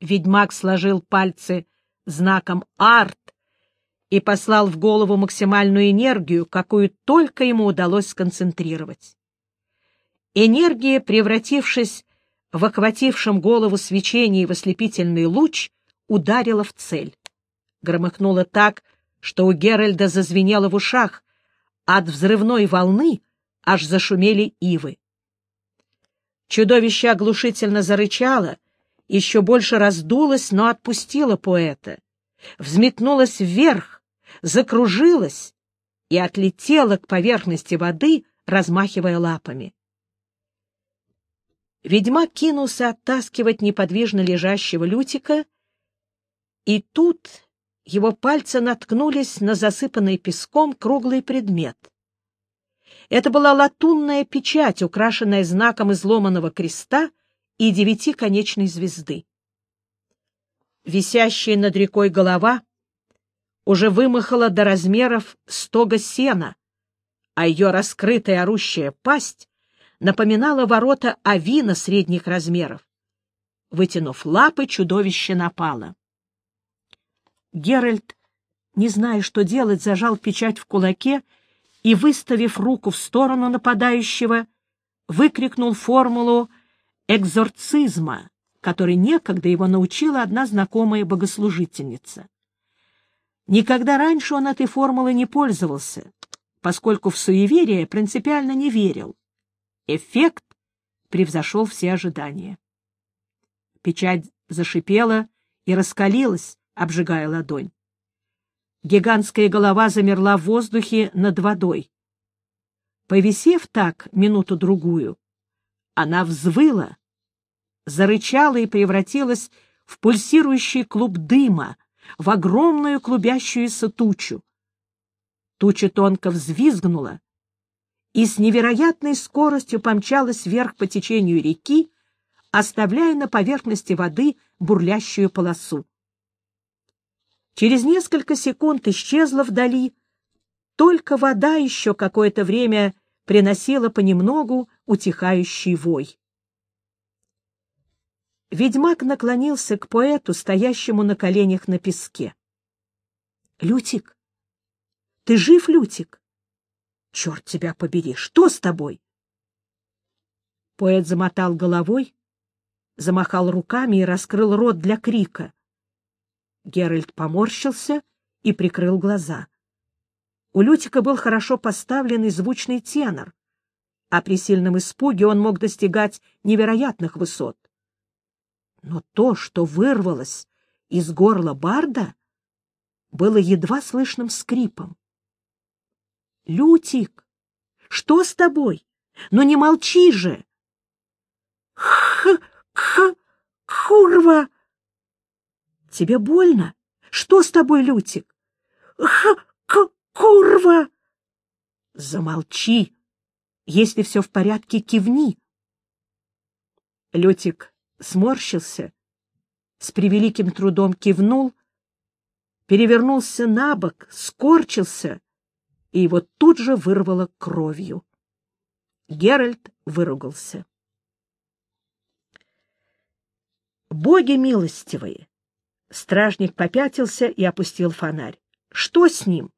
Ведьмак сложил пальцы знаком «Арт» и послал в голову максимальную энергию, какую только ему удалось сконцентрировать. Энергия, превратившись в охватившем голову свечение в ослепительный луч, ударила в цель. Громыхнуло так, что у Геральда зазвенело в ушах. От взрывной волны аж зашумели ивы. Чудовище оглушительно зарычало, еще больше раздулось, но отпустило поэта, взметнулось вверх, закружилось и отлетело к поверхности воды, размахивая лапами. Ведьмак кинулся оттаскивать неподвижно лежащего Лютика, и тут его пальцы наткнулись на засыпанный песком круглый предмет. Это была латунная печать, украшенная знаком изломанного креста и девятиконечной звезды. Висящая над рекой голова уже вымахала до размеров стога сена, а ее раскрытая орущая пасть напоминала ворота авина средних размеров. Вытянув лапы, чудовище напало. Геральт, не зная, что делать, зажал печать в кулаке и, выставив руку в сторону нападающего, выкрикнул формулу экзорцизма, которой некогда его научила одна знакомая богослужительница. Никогда раньше он этой формулой не пользовался, поскольку в суеверие принципиально не верил. Эффект превзошел все ожидания. Печать зашипела и раскалилась, обжигая ладонь. Гигантская голова замерла в воздухе над водой. Повисев так минуту-другую, она взвыла, зарычала и превратилась в пульсирующий клуб дыма, в огромную клубящуюся тучу. Туча тонко взвизгнула и с невероятной скоростью помчалась вверх по течению реки, оставляя на поверхности воды бурлящую полосу. Через несколько секунд исчезла вдали, только вода еще какое-то время приносила понемногу утихающий вой. Ведьмак наклонился к поэту, стоящему на коленях на песке. — Лютик? Ты жив, Лютик? — Черт тебя побери, что с тобой? Поэт замотал головой, замахал руками и раскрыл рот для крика. Геральт поморщился и прикрыл глаза. У Лютика был хорошо поставленный звучный тенор, а при сильном испуге он мог достигать невероятных высот. Но то, что вырвалось из горла барда, было едва слышным скрипом. — Лютик, что с тобой? Ну не молчи же! — Х-х, курва! Тебе больно? Что с тобой, Лютик? Х, к, курва! Замолчи. Если все в порядке, кивни. Лютик сморщился, с превеликим трудом кивнул, перевернулся на бок, скорчился, и его тут же вырвало кровью. Геральт выругался. «Боги милостивые! Стражник попятился и опустил фонарь. — Что с ним? —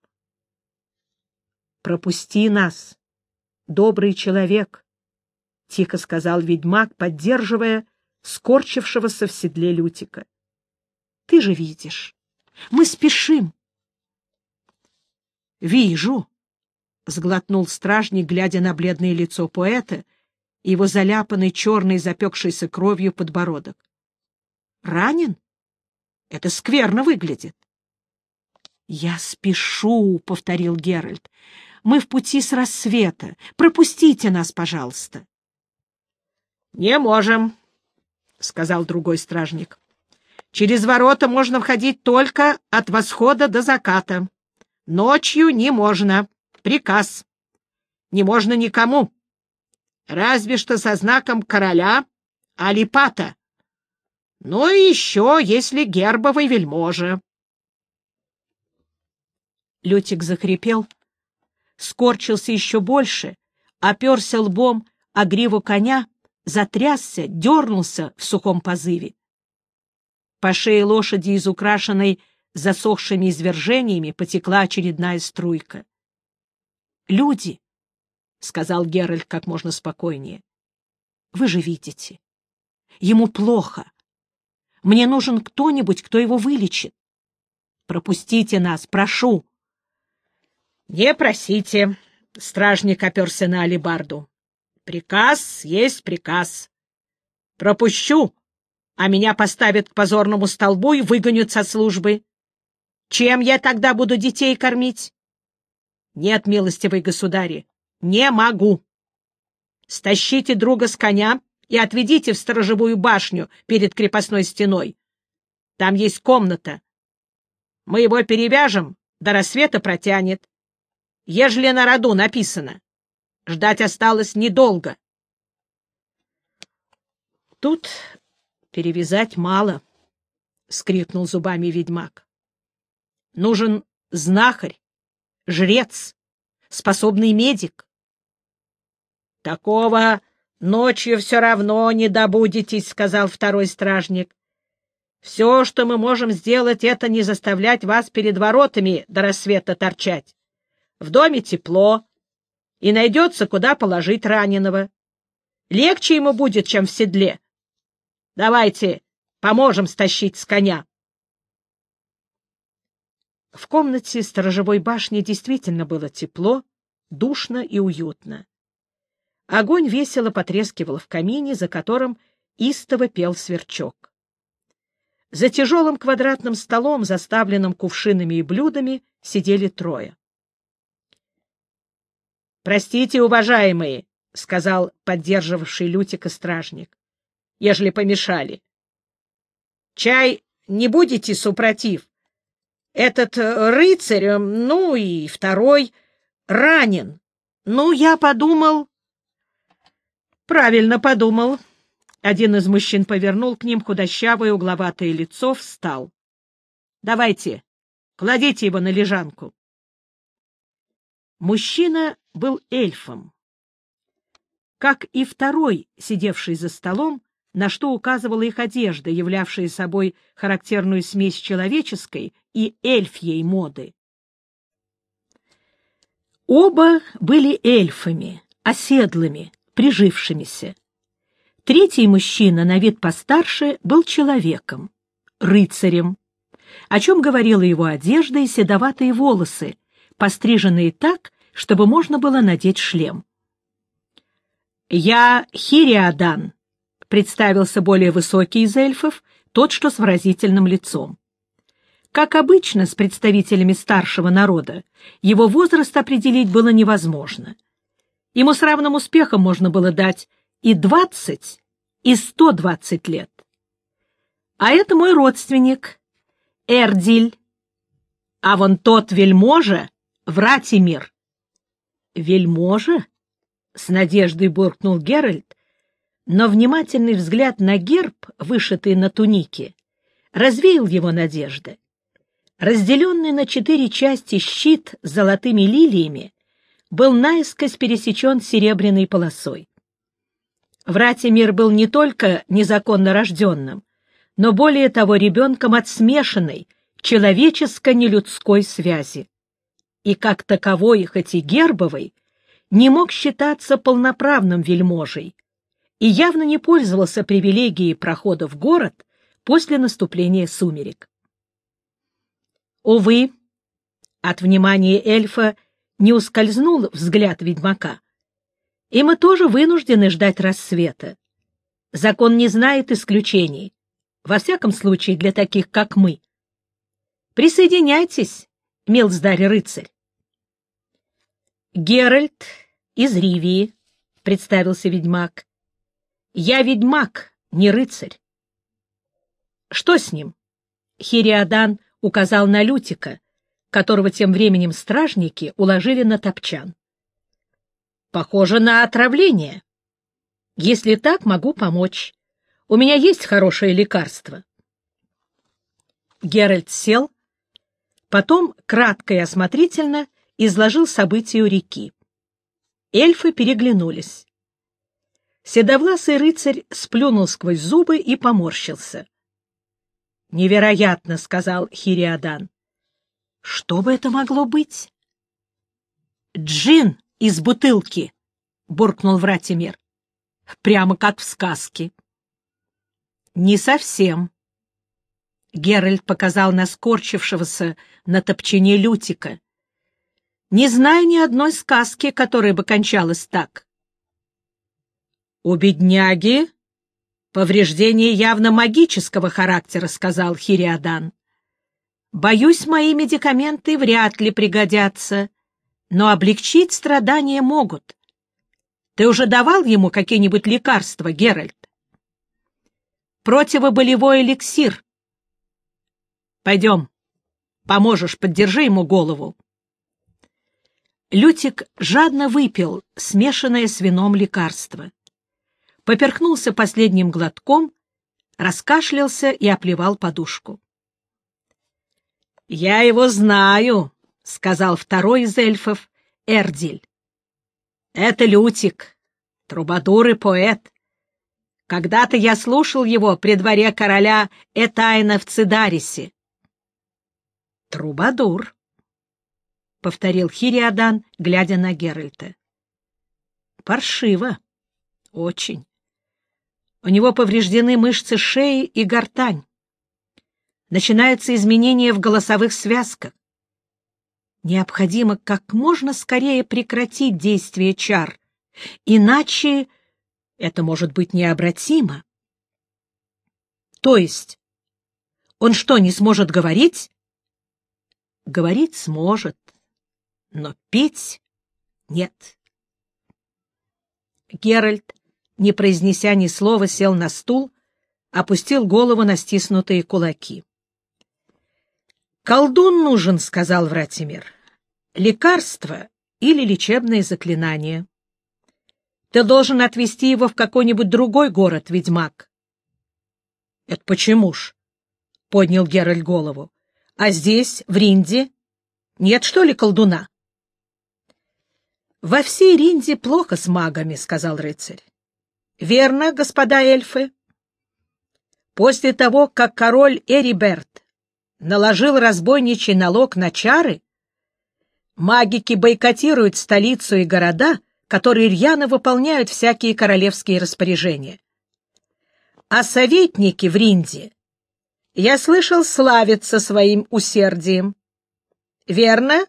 Пропусти нас, добрый человек, — тихо сказал ведьмак, поддерживая скорчившегося в седле Лютика. — Ты же видишь, мы спешим. — Вижу, — сглотнул стражник, глядя на бледное лицо поэта и его заляпанный черной запекшейся кровью подбородок. — Ранен? — это скверно выглядит. — Я спешу, — повторил Геральт. — Мы в пути с рассвета. Пропустите нас, пожалуйста. — Не можем, — сказал другой стражник. — Через ворота можно входить только от восхода до заката. Ночью не можно. Приказ. Не можно никому. Разве что со знаком короля Алипата. Ну и еще, если гербовый вельможа. Лютик захрипел, скорчился еще больше, оперся лбом о гриву коня, затрясся, дернулся в сухом позыве. По шее лошади, из украшенной засохшими извержениями, потекла очередная струйка. «Люди», — сказал Геральт как можно спокойнее, — «вы же видите, ему плохо. Мне нужен кто-нибудь, кто его вылечит. Пропустите нас, прошу». «Не просите», — стражник оперся на алибарду. «Приказ есть приказ. Пропущу, а меня поставят к позорному столбу и выгонят со службы. Чем я тогда буду детей кормить? Нет, милостивый государи, не могу. Стащите друга с коня и отведите в сторожевую башню перед крепостной стеной. Там есть комната. Мы его перевяжем, до рассвета протянет. Ежели на роду написано. Ждать осталось недолго. Тут перевязать мало, — скрипнул зубами ведьмак. Нужен знахарь, жрец, способный медик. — Такого ночью все равно не добудетесь, — сказал второй стражник. — Все, что мы можем сделать, это не заставлять вас перед воротами до рассвета торчать. В доме тепло, и найдется, куда положить раненого. Легче ему будет, чем в седле. Давайте поможем стащить с коня. В комнате сторожевой башни действительно было тепло, душно и уютно. Огонь весело потрескивал в камине, за которым истово пел сверчок. За тяжелым квадратным столом, заставленным кувшинами и блюдами, сидели трое. — Простите, уважаемые, — сказал поддерживавший Лютика стражник, — ежели помешали. — Чай не будете, супротив? Этот э, рыцарь, э, ну и второй, ранен. Ну, я подумал... Правильно подумал. Один из мужчин повернул к ним худощавое угловатое лицо, встал. Давайте, кладите его на лежанку. Мужчина был эльфом. Как и второй, сидевший за столом, на что указывала их одежда, являвшая собой характерную смесь человеческой и эльфьей моды. Оба были эльфами, оседлыми, прижившимися. Третий мужчина, на вид постарше, был человеком, рыцарем, о чем говорила его одежда и седоватые волосы, постриженные так, чтобы можно было надеть шлем. «Я Хириадан», — представился более высокий из эльфов, тот, что с выразительным лицом. Как обычно с представителями старшего народа, его возраст определить было невозможно. Ему с равным успехом можно было дать и двадцать, и сто двадцать лет. А это мой родственник, Эрдиль. А вон тот вельможа — Вратимир. Вельможа? — с надеждой буркнул Геральт, но внимательный взгляд на герб, вышитый на тунике, развеял его надежды. Разделенный на четыре части щит с золотыми лилиями был наискось пересечен серебряной полосой. Вратимир был не только незаконно рожденным, но более того ребенком от смешанной, человеческо-нелюдской связи. И как таковой, хоть и гербовой, не мог считаться полноправным вельможей и явно не пользовался привилегией прохода в город после наступления сумерек. Увы, от внимания эльфа не ускользнул взгляд ведьмака, и мы тоже вынуждены ждать рассвета. Закон не знает исключений, во всяком случае для таких, как мы. Присоединяйтесь, милздарь-рыцарь. Геральт из Ривии, — представился ведьмак. — Я ведьмак, не рыцарь. — Что с ним? Хириадан указал на Лютика, которого тем временем стражники уложили на топчан. — Похоже на отравление. Если так, могу помочь. У меня есть хорошее лекарство. Геральт сел, потом кратко и осмотрительно изложил события у реки. Эльфы переглянулись. Седовласый рыцарь сплюнул сквозь зубы и поморщился. Невероятно, — сказал Хириадан. Что бы это могло быть? Джин из бутылки, — буркнул Вратимир. Прямо как в сказке. Не совсем. Геральт показал на скорчившегося на топчине Лютика. Не знаю ни одной сказки, которая бы кончалась так. У бедняги повреждение явно магического характера, — сказал Хириадан. Боюсь, мои медикаменты вряд ли пригодятся, но облегчить страдания могут. Ты уже давал ему какие-нибудь лекарства, Геральт? Противоболевой эликсир. Пойдем, поможешь, поддержи ему голову. Лютик жадно выпил смешанное с вином лекарство. Поперхнулся последним глотком, раскашлялся и оплевал подушку. — Я его знаю, — сказал второй из эльфов, Эрдиль. — Это Лютик, трубадур и поэт. Когда-то я слушал его при дворе короля Этайна в Цидарисе. — Трубадур, — повторил Хириадан, глядя на Геральта. — Паршиво. Очень. У него повреждены мышцы шеи и гортань. Начинаются изменения в голосовых связках. Необходимо как можно скорее прекратить действие чар, иначе это может быть необратимо. То есть, он что, не сможет говорить? Говорить сможет, но петь нет. Геральт, не произнеся ни слова, сел на стул, опустил голову на стиснутые кулаки. «Колдун нужен», — сказал Вратимир. «Лекарство или лечебное заклинание. Ты должен отвезти его в какой-нибудь другой город, ведьмак». «Это почему ж?» — поднял Геральт голову. «А здесь, в Ринде, нет, что ли, колдуна?» «Во всей Ринде плохо с магами», — сказал рыцарь. «Верно, господа эльфы?» После того, как король Эриберт наложил разбойничий налог на чары, магики бойкотируют столицу и города, которые рьяно выполняют всякие королевские распоряжения. А советники в Ринде, я слышал, славятся своим усердием. Верно?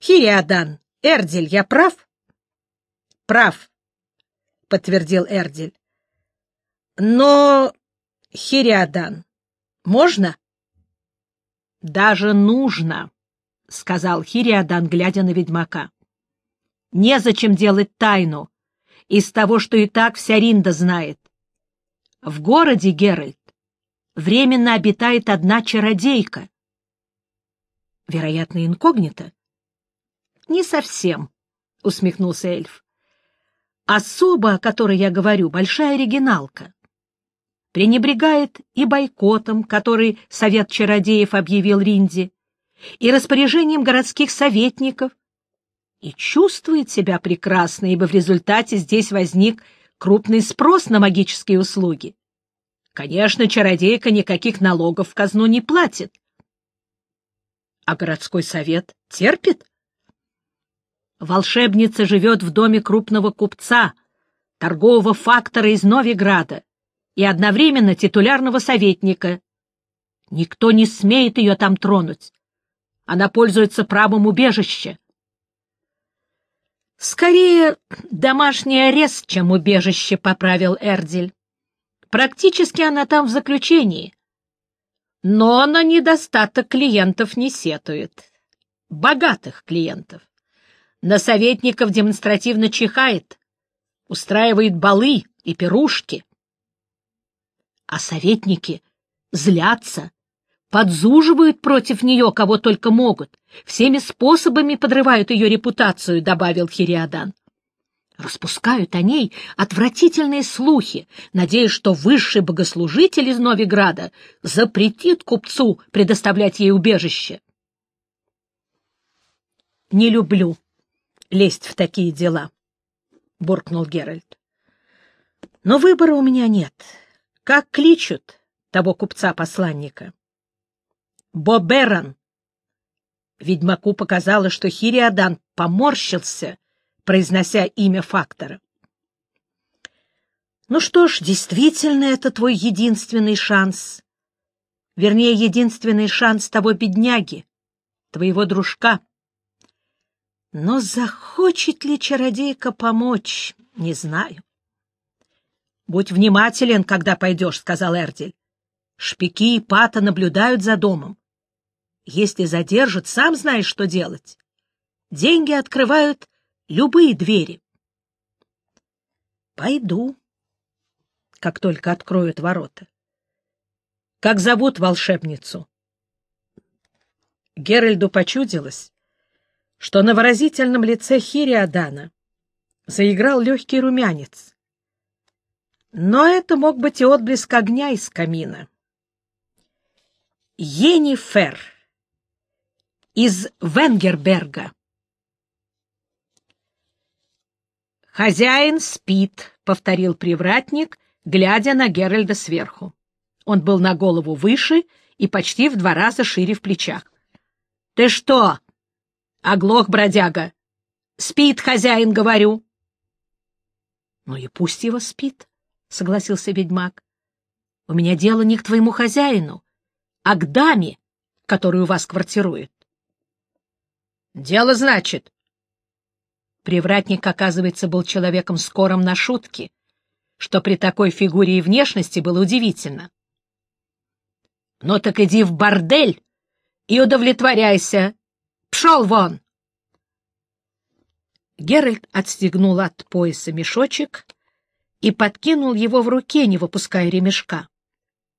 Хириадан, Эрдиль, я прав? — Прав, — подтвердил Эрдиль. — Но, Хириадан, можно? — Даже нужно, — сказал Хириадан, глядя на ведьмака. — Незачем делать тайну из того, что и так вся Ринда знает. В городе, Геральт, временно обитает одна чародейка. Вероятно, инкогнито. — Не совсем, — усмехнулся эльф. — Особа, о которой я говорю, большая оригиналка. Пренебрегает и бойкотом, который Совет Чародеев объявил Ринди, и распоряжением городских советников, и чувствует себя прекрасно, ибо в результате здесь возник крупный спрос на магические услуги. Конечно, чародейка никаких налогов в казну не платит. А городской совет терпит? Волшебница живет в доме крупного купца, торгового фактора из Новиграда и одновременно титулярного советника. Никто не смеет ее там тронуть. Она пользуется правом убежища. «Скорее, домашний арест, чем убежище», — поправил Эрдиль. «Практически она там в заключении. Но на недостаток клиентов не сетует. Богатых клиентов на советников демонстративно чихает, устраивает балы и пирушки. А советники злятся, подзуживают против нее кого только могут, всеми способами подрывают ее репутацию, — добавил Хириадан. Распускают о ней отвратительные слухи, надеясь, что высший богослужитель из Новиграда запретит купцу предоставлять ей убежище. Не люблю лезть в такие дела, — буркнул Геральт. — Но выбора у меня нет. Как кличут, того купца-посланника. Боберан. Ведьмаку показалось, что Хириадан поморщился, произнося имя фактора. Ну что ж, действительно, это твой единственный шанс. Вернее, единственный шанс того бедняги, твоего дружка. Но захочет ли чародейка помочь, не знаю. — Будь внимателен, когда пойдешь, — сказал Эрдиль. — Шпики и пата наблюдают за домом. Если задержат, сам знаешь, что делать. Деньги открывают любые двери. — Пойду, как только откроют ворота. — Как зовут волшебницу? Геральду почудилось, что на выразительном лице Хириадана заиграл легкий румянец. Но это мог быть и отблеск огня из камина. Енифер из Венгерберга. «Хозяин спит», — повторил привратник, глядя на Геральда сверху. Он был на голову выше и почти в два раза шире в плечах. — Ты что? — оглох бродяга. — Спит хозяин, говорю. — Ну и пусть его спит, — согласился ведьмак. — У меня дело не к твоему хозяину, а к даме, которая у вас квартирует. — Дело, значит. Привратник, оказывается, был человеком скорым на шутки — что при такой фигуре и внешности было удивительно. «Ну так иди в бордель и удовлетворяйся. Пшел вон!» Геральт отстегнул от пояса мешочек и подкинул его в руке, не выпуская ремешка.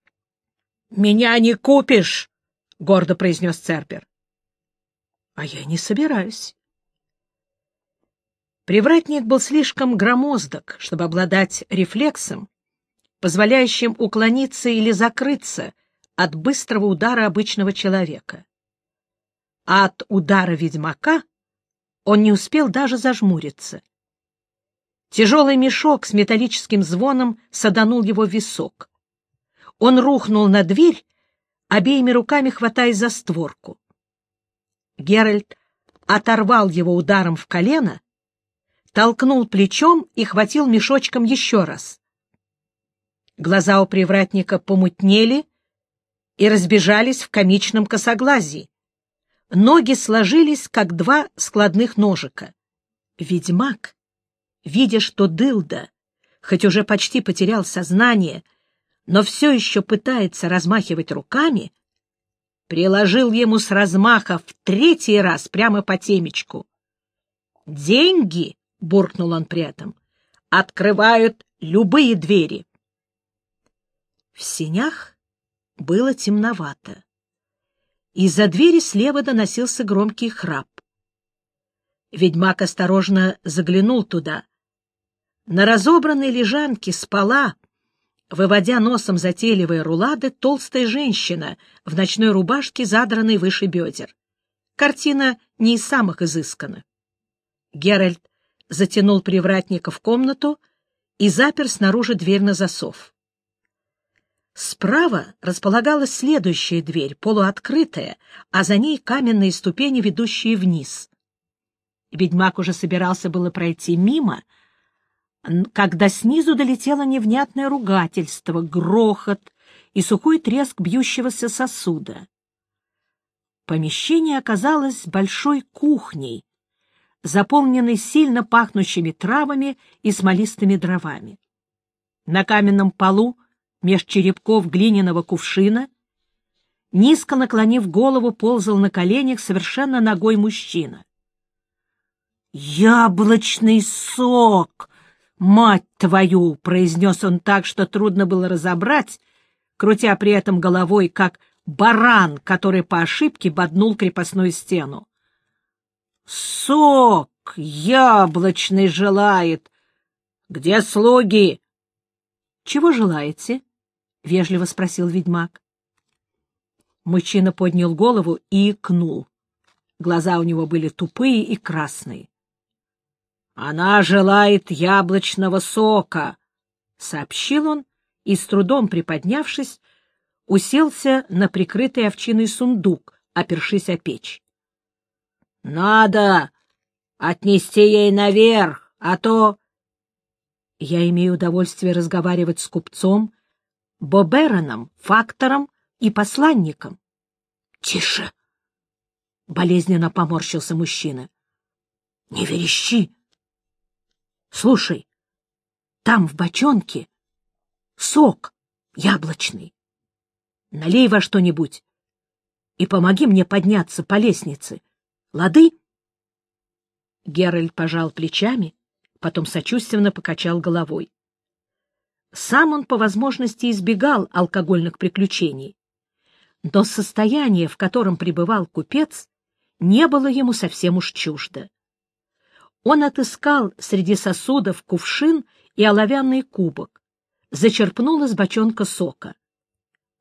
— Меня не купишь! — гордо произнес Цербер. — А я не собираюсь. Привратник был слишком громоздок, чтобы обладать рефлексом, позволяющим уклониться или закрыться от быстрого удара обычного человека. А от удара ведьмака он не успел даже зажмуриться. Тяжелый мешок с металлическим звоном саданул его в висок. Он рухнул на дверь, обеими руками хватаясь за створку. Геральт оторвал его ударом в колено толкнул плечом и хватил мешочком еще раз. Глаза у привратника помутнели и разбежались в комичном косоглазии. Ноги сложились, как два складных ножика. Ведьмак, видя, что дылда, хоть уже почти потерял сознание, но все еще пытается размахивать руками, приложил ему с размаха в третий раз прямо по темечку. «Деньги!» — буркнул он при этом, — открывают любые двери. В сенях было темновато. Из-за двери слева доносился громкий храп. Ведьмак осторожно заглянул туда. На разобранной лежанке спала, выводя носом затейливые рулады, толстая женщина в ночной рубашке, задранной выше бедер. Картина не из самых изысканных. Геральт затянул привратника в комнату и запер снаружи дверь на засов. Справа располагалась следующая дверь, полуоткрытая, а за ней каменные ступени, ведущие вниз. Ведьмак уже собирался было пройти мимо, когда снизу долетело невнятное ругательство, грохот и сухой треск бьющегося сосуда. Помещение оказалось большой кухней, заполненный сильно пахнущими травами и смолистыми дровами. На каменном полу, меж черепков глиняного кувшина, низко наклонив голову, ползал на коленях совершенно ногой мужчина. «Яблочный сок! Мать твою!» — произнес он так, что трудно было разобрать, крутя при этом головой, как баран, который по ошибке боднул крепостную стену. Сок яблочный желает. Где слуги? Чего желаете? вежливо спросил ведьмак. Мужчина поднял голову и икнул. Глаза у него были тупые и красные. Она желает яблочного сока, сообщил он и с трудом приподнявшись, уселся на прикрытый овчиной сундук, опершись о печь. — Надо отнести ей наверх, а то... Я имею удовольствие разговаривать с купцом, Бобероном, фактором и посланником. — Тише! — болезненно поморщился мужчина. — Не верещи! Слушай, там в бочонке сок яблочный. Налей во что-нибудь и помоги мне подняться по лестнице. Лады? Геральт пожал плечами, потом сочувственно покачал головой. Сам он по возможности избегал алкогольных приключений, но состояние, в котором пребывал купец, не было ему совсем уж чуждо. Он отыскал среди сосудов кувшин и оловянный кубок, зачерпнул из бочонка сока,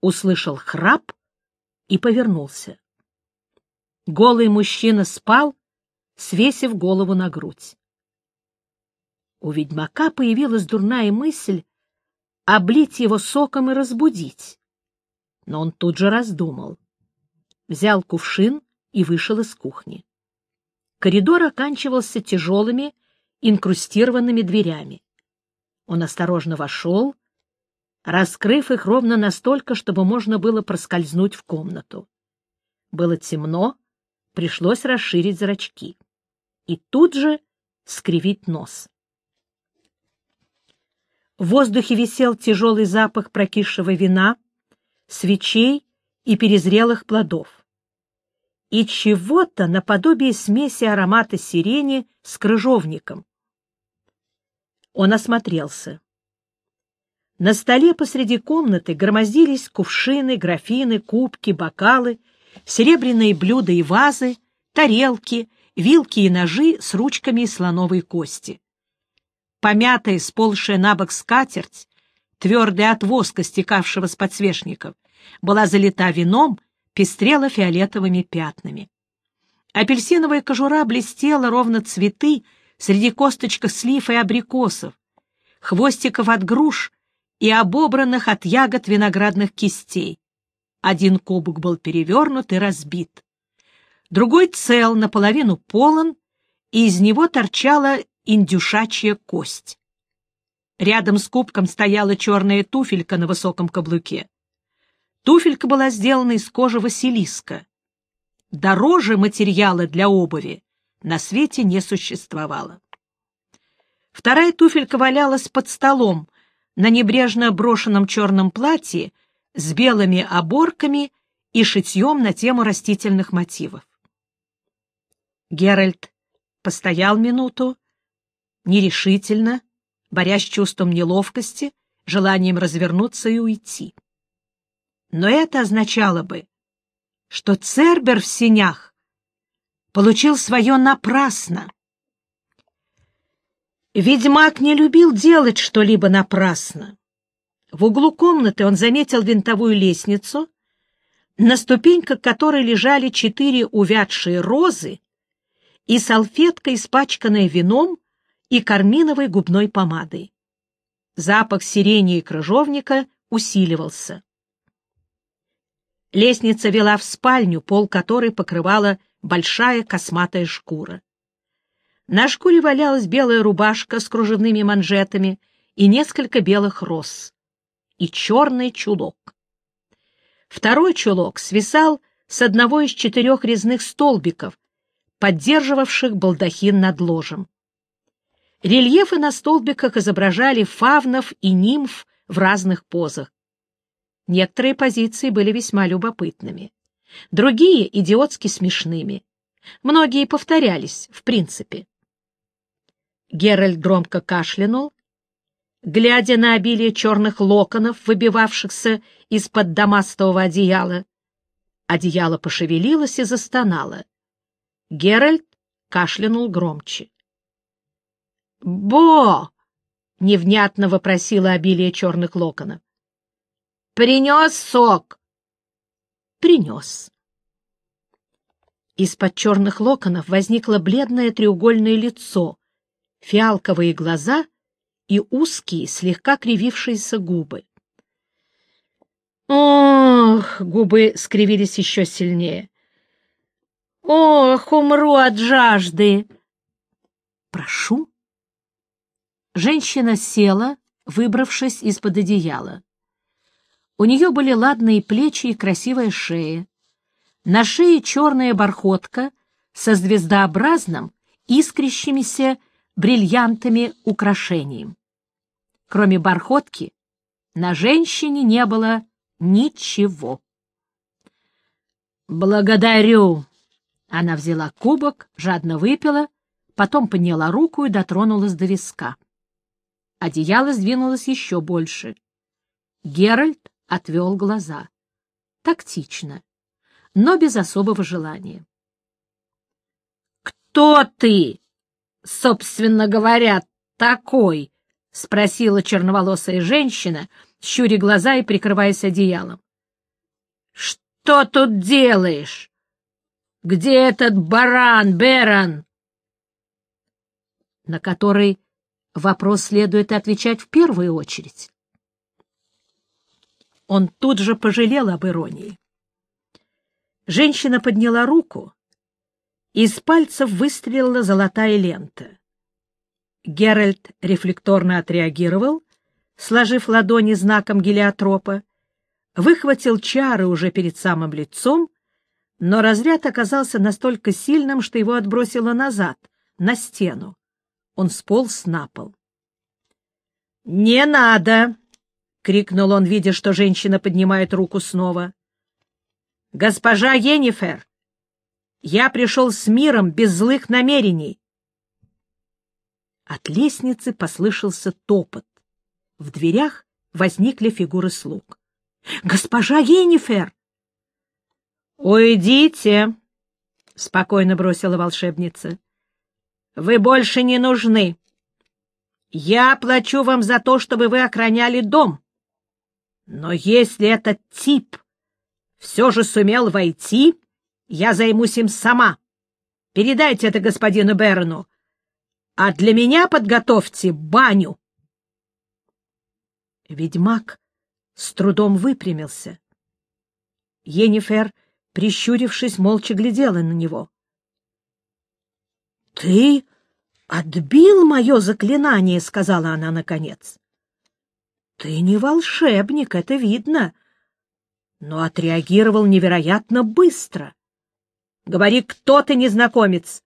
услышал храп и повернулся. Голый мужчина спал, свесив голову на грудь. У ведьмака появилась дурная мысль облить его соком и разбудить. Но он тут же раздумал. Взял кувшин и вышел из кухни. Коридор оканчивался тяжелыми, инкрустированными дверями. Он осторожно вошел, раскрыв их ровно настолько, чтобы можно было проскользнуть в комнату. Было темно, пришлось расширить зрачки. И тут же скривить нос. В воздухе висел тяжелый запах прокисшего вина, свечей и перезрелых плодов и чего-то наподобие смеси аромата сирени с крыжовником. Он осмотрелся. На столе посреди комнаты громоздились кувшины, графины, кубки, бокалы, серебряные блюда и вазы, тарелки, вилки и ножи с ручками из слоновой кости. Помятая, сползшая на бок скатерть, твердая от воска, стекавшего с подсвечников, была залита вином пестрела фиолетовыми пятнами. Апельсиновая кожура блестела ровно цветы среди косточек слив и абрикосов, хвостиков от груш и обобранных от ягод виноградных кистей. Один кубок был перевернут и разбит. Другой цел, наполовину полон, и из него торчала индюшачья кость. Рядом с кубком стояла черная туфелька на высоком каблуке. Туфелька была сделана из кожи Василиска. Дороже материала для обуви на свете не существовало. Вторая туфелька валялась под столом на небрежно брошенном черном платье с белыми оборками и шитьем на тему растительных мотивов. Геральт постоял минуту, нерешительно, борясь с чувством неловкости, желанием развернуться и уйти но это означало бы, что Цербер в синях получил свое напрасно. Ведьмак не любил делать что-либо напрасно. В углу комнаты он заметил винтовую лестницу, на ступеньках которой лежали четыре увядшие розы и салфетка, испачканная вином и карминовой губной помадой. Запах сирени и крыжовника усиливался. Лестница вела в спальню, пол которой покрывала большая косматая шкура. На шкуре валялась белая рубашка с кружевными манжетами и несколько белых роз. И черный чулок. Второй чулок свисал с одного из четырех резных столбиков, поддерживавших балдахин над ложем. Рельефы на столбиках изображали фавнов и нимф в разных позах. Некоторые позиции были весьма любопытными, другие — идиотски смешными. Многие повторялись, в принципе. Геральт громко кашлянул, глядя на обилие черных локонов, выбивавшихся из-под дамастового одеяла. Одеяло пошевелилось и застонало. Геральт кашлянул громче. «Бо!» — невнятно вопросило обилие черных локонов. Принес сок? Принес. Из-под черных локонов возникло бледное треугольное лицо, фиалковые глаза и узкие, слегка кривившиеся губы. — Ох, губы скривились еще сильнее. Ох, умру от жажды. Прошу. Женщина села, выбравшись из-под одеяла. У нее были ладные плечи и красивая шея. На шее черная бархотка со звездообразным, искрящимися бриллиантами украшением. Кроме бархотки, на женщине не было ничего. «Благодарю!» Она взяла кубок, жадно выпила, потом подняла руку и дотронулась до виска. Одеяло сдвинулось еще больше. Геральт отвел глаза. Тактично, но без особого желания. «Кто ты, собственно говоря, такой?» — спросила черноволосая женщина, щуря глаза и прикрываясь одеялом. «Что тут делаешь? Где этот баран, Беран?» На который вопрос следует отвечать в первую очередь. Он тут же пожалел об иронии. Женщина подняла руку, из пальцев выстрелила золотая лента. Геральт рефлекторно отреагировал, сложив ладони знаком гелиотропа, выхватил чары уже перед самым лицом, но разряд оказался настолько сильным, что его отбросило назад, на стену. Он сполз на пол. «Не надо!» — крикнул он, видя, что женщина поднимает руку снова. «Госпожа Енифер, я пришел с миром без злых намерений!» От лестницы послышался топот. В дверях возникли фигуры слуг. «Госпожа Енифер!» «Уйдите!» — спокойно бросила волшебница. «Вы больше не нужны. Я плачу вам за то, чтобы вы охраняли дом. Но если этот тип все же сумел войти, я займусь им сама. Передайте это господину Берну, а для меня подготовьте баню». Ведьмак с трудом выпрямился. Енифер, прищурившись, молча глядела на него. — Ты отбил мое заклинание, — сказала она наконец. — Ты не волшебник, это видно, но отреагировал невероятно быстро. — Говори, кто ты, незнакомец,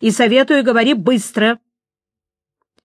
и советую говори быстро.